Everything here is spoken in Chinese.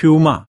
Puma